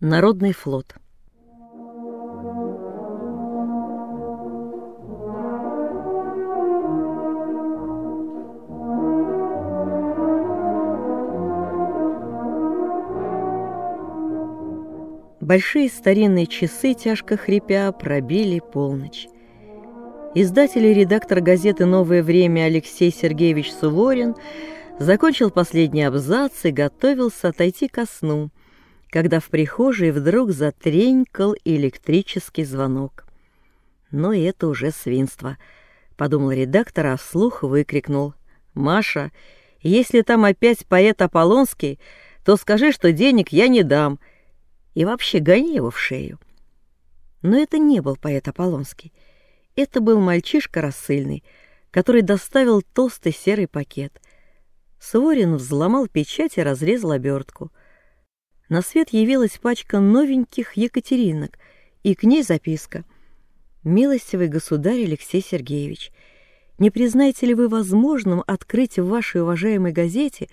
Народный флот. Большие старинные часы, тяжко хрипя, пробили полночь. Издатель и редактор газеты «Новое время» Алексей Сергеевич Суворин закончил последний абзац и готовился отойти ко сну – когда в прихожей вдруг затренькал электрический звонок. «Ну и это уже свинство», — подумал редактор, а вслух выкрикнул. «Маша, если там опять поэт Аполлонский, то скажи, что денег я не дам, и вообще гони его в шею». Но это не был поэт Аполлонский. Это был мальчишка рассыльный, который доставил толстый серый пакет. Суворин взломал печать и разрезал обертку — на свет явилась пачка новеньких Екатеринок, и к ней записка. «Милостивый государь Алексей Сергеевич, не признаете ли вы возможным открыть в вашей уважаемой газете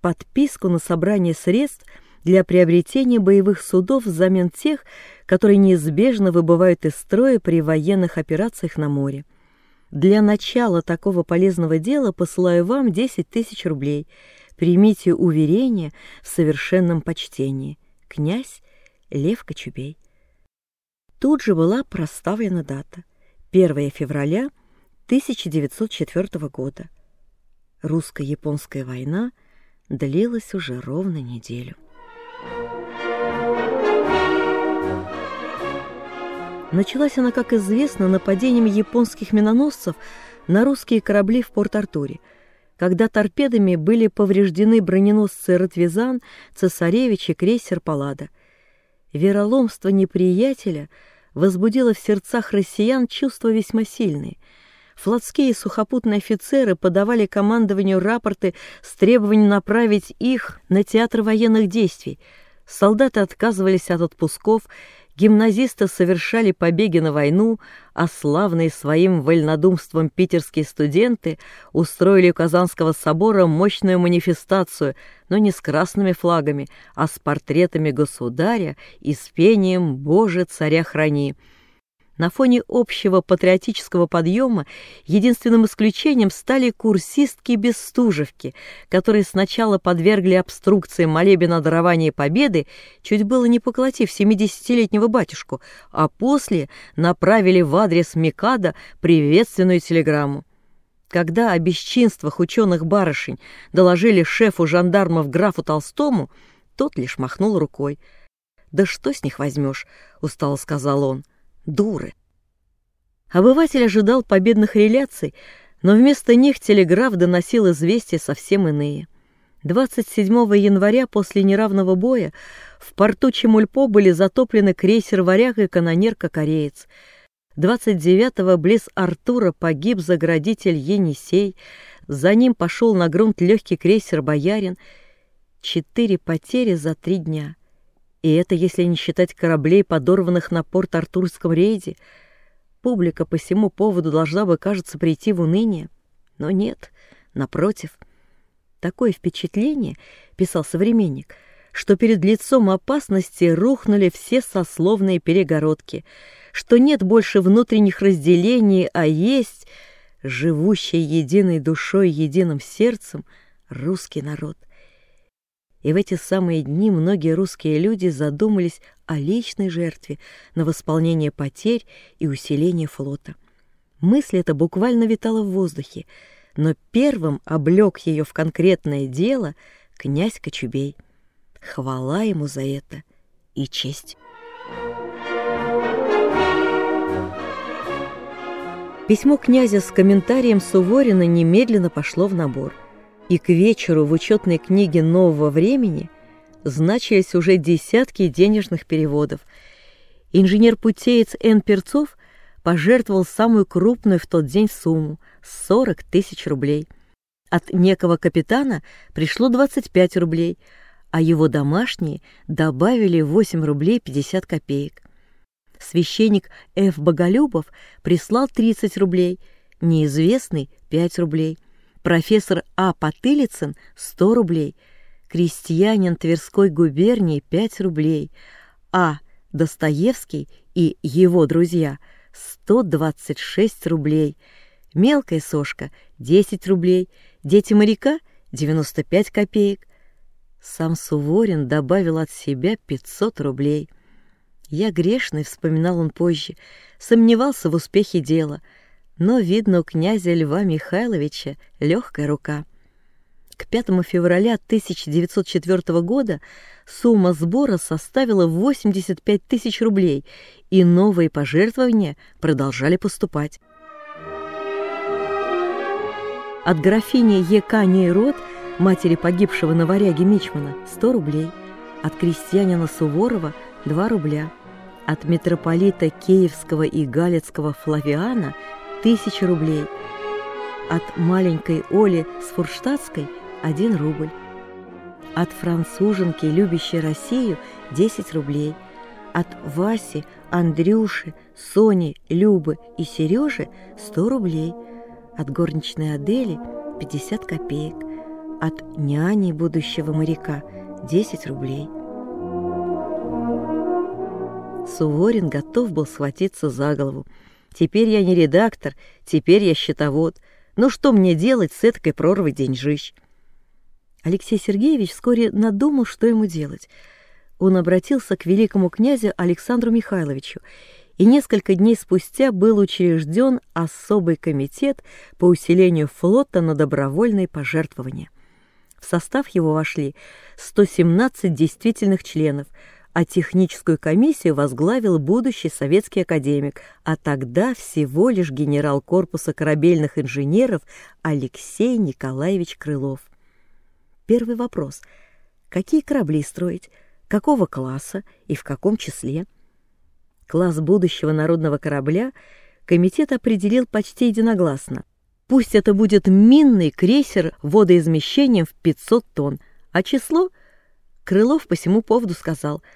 подписку на собрание средств для приобретения боевых судов взамен тех, которые неизбежно выбывают из строя при военных операциях на море? Для начала такого полезного дела посылаю вам 10 тысяч рублей – примите уверение в совершенном почтении. Князь Лев Кочубей. Тут же была проставлена дата. 1 февраля 1904 года. Русско-японская война длилась уже ровно неделю. Началась она, как известно, нападением японских миноносцев на русские корабли в Порт-Артуре – когда торпедами были повреждены броненосцы «Ротвизан», «Цесаревич» и крейсер «Паллада». Вероломство неприятеля возбудило в сердцах россиян чувства весьма сильные. Флотские и сухопутные офицеры подавали командованию рапорты с требованием направить их на театр военных действий. Солдаты отказывались от отпусков Гимназисты совершали побеги на войну, а славные своим вольнодумством питерские студенты устроили у Казанского собора мощную манифестацию, но не с красными флагами, а с портретами государя и с пением «Боже, царя храни». На фоне общего патриотического подъема единственным исключением стали курсистки-бестужевки, которые сначала подвергли обструкции молебен о даровании победы, чуть было не поколотив 70-летнего батюшку, а после направили в адрес Микада приветственную телеграмму. Когда о бесчинствах ученых барышень доложили шефу жандармов графу Толстому, тот лишь махнул рукой. «Да что с них возьмешь?» — устало сказал он дуры. Обыватель ожидал победных реляций, но вместо них телеграф доносил известия совсем иные. 27 января после неравного боя в порту Чемульпо были затоплены крейсер «Варяг» и канонерка-кореец. 29-го близ Артура погиб заградитель Енисей, за ним пошел на грунт легкий крейсер «Боярин». Четыре потери за три дня — и это если не считать кораблей, подорванных на порт Артурском рейде. Публика по всему поводу должна бы, кажется, прийти в уныние. Но нет, напротив. Такое впечатление, писал современник, что перед лицом опасности рухнули все сословные перегородки, что нет больше внутренних разделений, а есть живущий единой душой, единым сердцем русский народ и в эти самые дни многие русские люди задумались о личной жертве на восполнение потерь и усиление флота. Мысль эта буквально витала в воздухе, но первым облег ее в конкретное дело князь Кочубей. Хвала ему за это и честь. Письмо князя с комментарием Суворина немедленно пошло в набор – и к вечеру в учетной книге нового времени значились уже десятки денежных переводов. Инженер-путеец Н. Перцов пожертвовал самую крупную в тот день сумму – 40 тысяч рублей. От некого капитана пришло 25 рублей, а его домашние добавили 8 рублей 50 копеек. Священник Ф. Боголюбов прислал 30 рублей, неизвестный – 5 рублей – профессор А. Потылицын – 100 рублей, крестьянин Тверской губернии – 5 рублей, А. Достоевский и его друзья – 126 рублей. Мелкая сошка – 10 рублей. Дети моряка – 95 копеек. Сам Суворин добавил от себя 500 рублей. Я грешный, вспоминал он позже, сомневался в успехе дела, но, видно, у князя Льва Михайловича легкая рука. К 5 февраля 1904 года сумма сбора составила 85 тысяч рублей, и новые пожертвования продолжали поступать. От графини Е.К. Нейрод, матери погибшего на варяге Мичмана, 100 рублей, от крестьянина Суворова – 2 рубля, от митрополита Киевского и Галицкого Флавиана – 1000 рублей, от маленькой Оли с Фурштадтской – 1 рубль, от француженки, любящей Россию – 10 рублей, от Васи, Андрюши, Сони, Любы и Сережи – 100 рублей, от горничной Адели – 50 копеек, от няни будущего моряка – 10 рублей – Суворин готов был схватиться за голову. «Теперь я не редактор, теперь я счетовод. Ну что мне делать с этой прорвой деньжищ?» Алексей Сергеевич вскоре надумал, что ему делать. Он обратился к великому князю Александру Михайловичу, и несколько дней спустя был учрежден особый комитет по усилению флота на добровольные пожертвования. В состав его вошли 117 действительных членов – а техническую комиссию возглавил будущий советский академик, а тогда всего лишь генерал корпуса корабельных инженеров Алексей Николаевич Крылов. Первый вопрос. Какие корабли строить? Какого класса и в каком числе? Класс будущего народного корабля комитет определил почти единогласно. Пусть это будет минный крейсер водоизмещением в 500 тонн, а число Крылов по всему поводу сказал –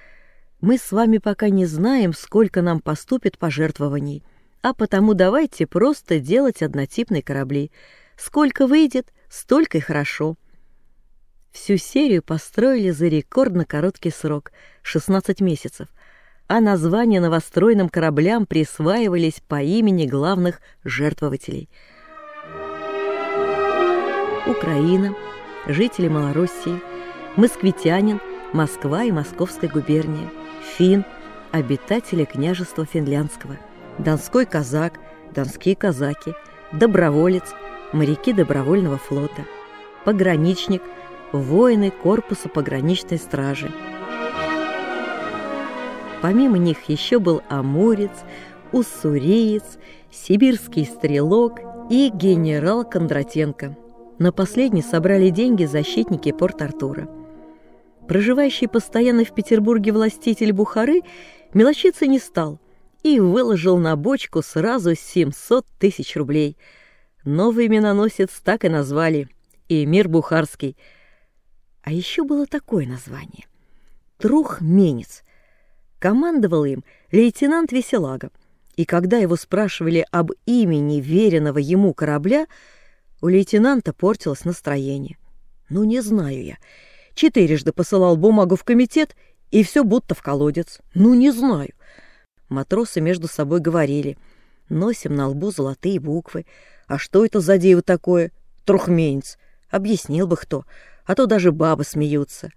мы с вами пока не знаем, сколько нам поступит пожертвований, а потому давайте просто делать однотипные корабли. Сколько выйдет, столько и хорошо. Всю серию построили за рекордно короткий срок — 16 месяцев, а названия новостроенным кораблям присваивались по имени главных жертвователей. Украина, жители Малороссии, москвитянин, Москва и Московская губерния — фин, обитатели княжества финляндского, донской казак, донские казаки, доброволец, моряки добровольного флота, пограничник, воины корпуса пограничной стражи. Помимо них еще был амурец, уссуриец, сибирский стрелок и генерал Кондратенко. На последний собрали деньги защитники Порт-Артура. Проживающий постоянно в Петербурге властитель Бухары мелочиться не стал и выложил на бочку сразу 700 тысяч рублей. Новый миноносец так и назвали — Эмир Бухарский. А еще было такое название — Трухменец. Командовал им лейтенант Веселага, и когда его спрашивали об имени веренного ему корабля, у лейтенанта портилось настроение. «Ну, не знаю я». Четырежды посылал бумагу в комитет, и все будто в колодец. Ну, не знаю. Матросы между собой говорили. Носим на лбу золотые буквы. А что это за дерево такое? Трухменец. Объяснил бы кто, а то даже бабы смеются.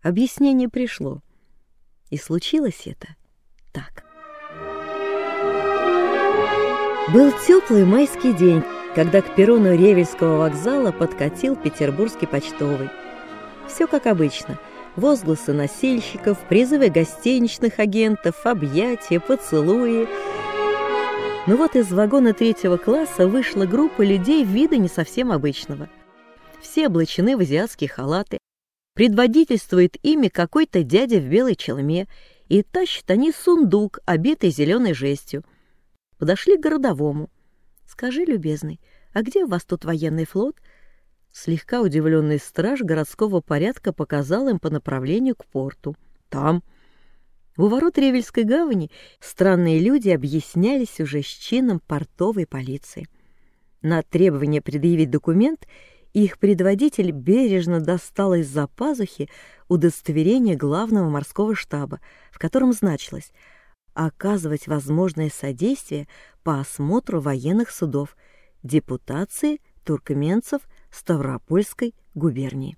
Объяснение пришло. И случилось это так. Был теплый майский день, когда к перрону Ревельского вокзала подкатил петербургский почтовый. Все как обычно. Возгласы носильщиков, призывы гостиничных агентов, объятия, поцелуи. Но вот из вагона третьего класса вышла группа людей вида не совсем обычного. Все облачены в азиатские халаты. Предводительствует ими какой-то дядя в белой челме, и тащат они сундук, обитый зеленой жестью. Подошли к городовому. «Скажи, любезный, а где у вас тут военный флот?» Слегка удивленный страж городского порядка показал им по направлению к порту. Там. У ворот Ревельской гавани странные люди объяснялись уже с чином портовой полиции. На требование предъявить документ их предводитель бережно достал из-за пазухи удостоверение главного морского штаба, в котором значилось оказывать возможное содействие по осмотру военных судов депутации туркменцев Ставропольской губернии.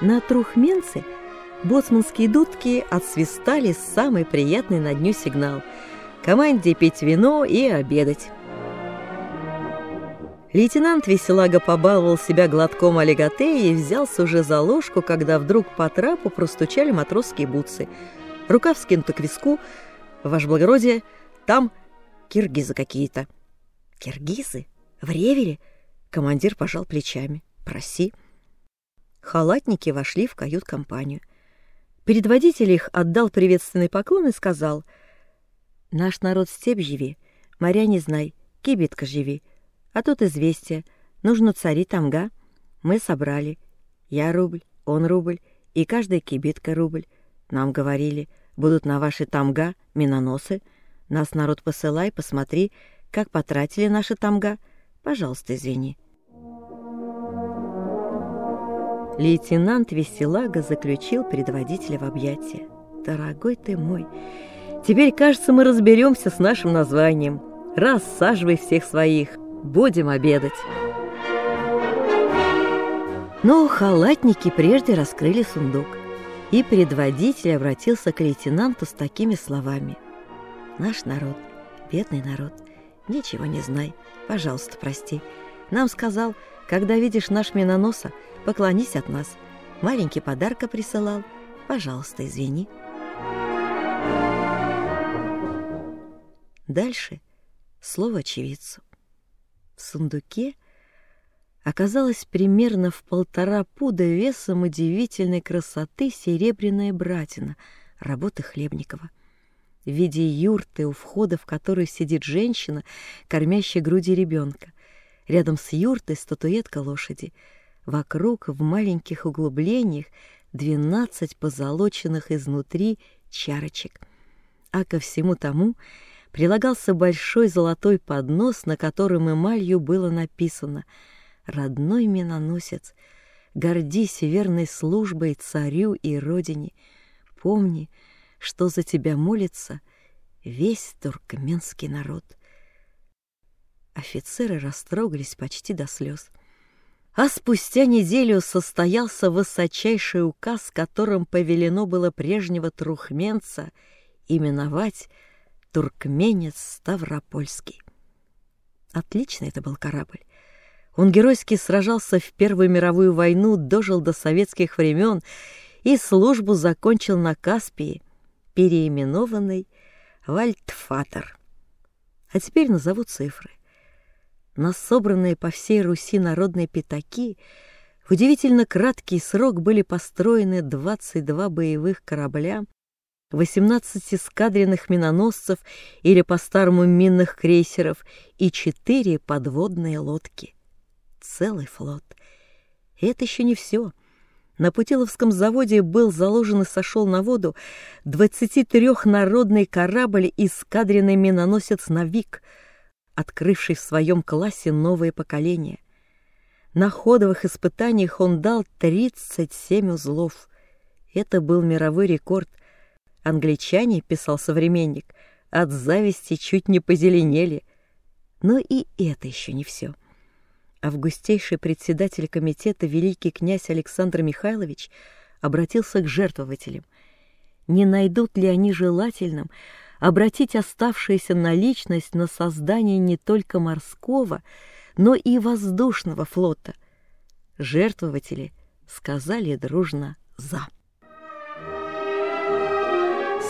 На Трухменце боцманские дудки отсвистали самый приятный на дню сигнал – команде пить вино и обедать. Лейтенант Веселага побаловал себя глотком олиготе и взялся уже за ложку, когда вдруг по трапу простучали матросские бутсы. Рука вскинута к виску. «Ваше благородие, там киргизы какие-то». «Киргизы? В Ревеле?» Командир пожал плечами. «Проси». Халатники вошли в кают-компанию. Предводитель их отдал приветственный поклон и сказал, «Наш народ степь живи, моря не знай, кибитка живи». А тут известие. Нужно цари тамга. Мы собрали. Я рубль, он рубль, и каждая кибитка рубль. Нам говорили, будут на ваши тамга миноносы. Нас народ посылай, посмотри, как потратили наши тамга. Пожалуйста, извини. Лейтенант Веселага заключил предводителя в объятия. «Дорогой ты мой, теперь, кажется, мы разберемся с нашим названием. Рассаживай всех своих. Будем обедать. Но халатники прежде раскрыли сундук, и предводитель обратился к лейтенанту с такими словами. «Наш народ, бедный народ, ничего не знай, пожалуйста, прости. Нам сказал, когда видишь наш миноноса, поклонись от нас. Маленький подарка присылал, пожалуйста, извини». Дальше слово очевидцу. В сундуке оказалась примерно в полтора пуда весом удивительной красоты серебряная братина работы Хлебникова. В виде юрты, у входа в которую сидит женщина, кормящая груди ребенка. Рядом с юртой статуэтка лошади. Вокруг, в маленьких углублениях, двенадцать позолоченных изнутри чарочек. А ко всему тому — прилагался большой золотой поднос, на котором эмалью было написано «Родной миноносец, гордись верной службой царю и родине, помни, что за тебя молится весь туркменский народ». Офицеры растрогались почти до слез. А спустя неделю состоялся высочайший указ, которым повелено было прежнего трухменца именовать туркменец Ставропольский. Отлично это был корабль. Он геройски сражался в Первую мировую войну, дожил до советских времен и службу закончил на Каспии, переименованный Вальтфатер. А теперь назову цифры. На собранные по всей Руси народные пятаки в удивительно краткий срок были построены 22 боевых корабля 18 эскадренных миноносцев или по-старому минных крейсеров и четыре подводные лодки. Целый флот. И это еще не все. На Путиловском заводе был заложен и сошел на воду 23-народный корабль эскадренный миноносец «Навик», открывший в своем классе новое поколение. На ходовых испытаниях он дал 37 узлов. Это был мировой рекорд – Англичане, писал современник, от зависти чуть не позеленели. Но и это еще не все. Августейший председатель комитета великий князь Александр Михайлович обратился к жертвователям. Не найдут ли они желательным обратить оставшуюся наличность на создание не только морского, но и воздушного флота? Жертвователи сказали дружно «за».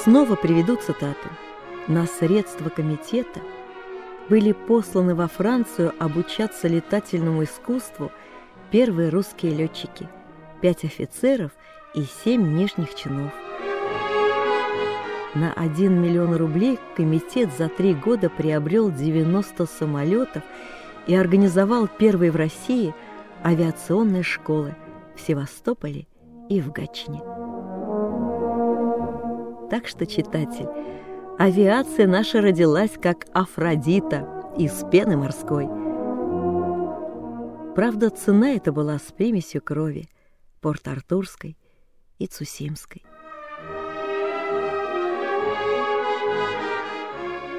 Снова приведу цитату. На средства комитета были посланы во Францию обучаться летательному искусству первые русские летчики, пять офицеров и семь нижних чинов. На 1 миллион рублей комитет за три года приобрел 90 самолетов и организовал первые в России авиационные школы в Севастополе и в Гатчине. Так что, читатель, авиация наша родилась как Афродита из пены морской. Правда, цена эта была с примесью крови Порт-Артурской и Цусимской.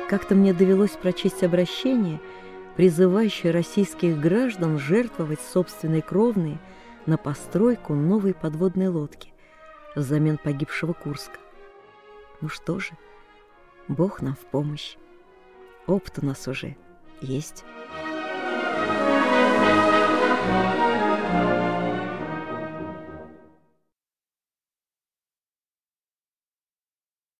Как-то мне довелось прочесть обращение, призывающее российских граждан жертвовать собственной кровной на постройку новой подводной лодки взамен погибшего Курска. Ну что же, Бог нам в помощь. Опыт у нас уже есть.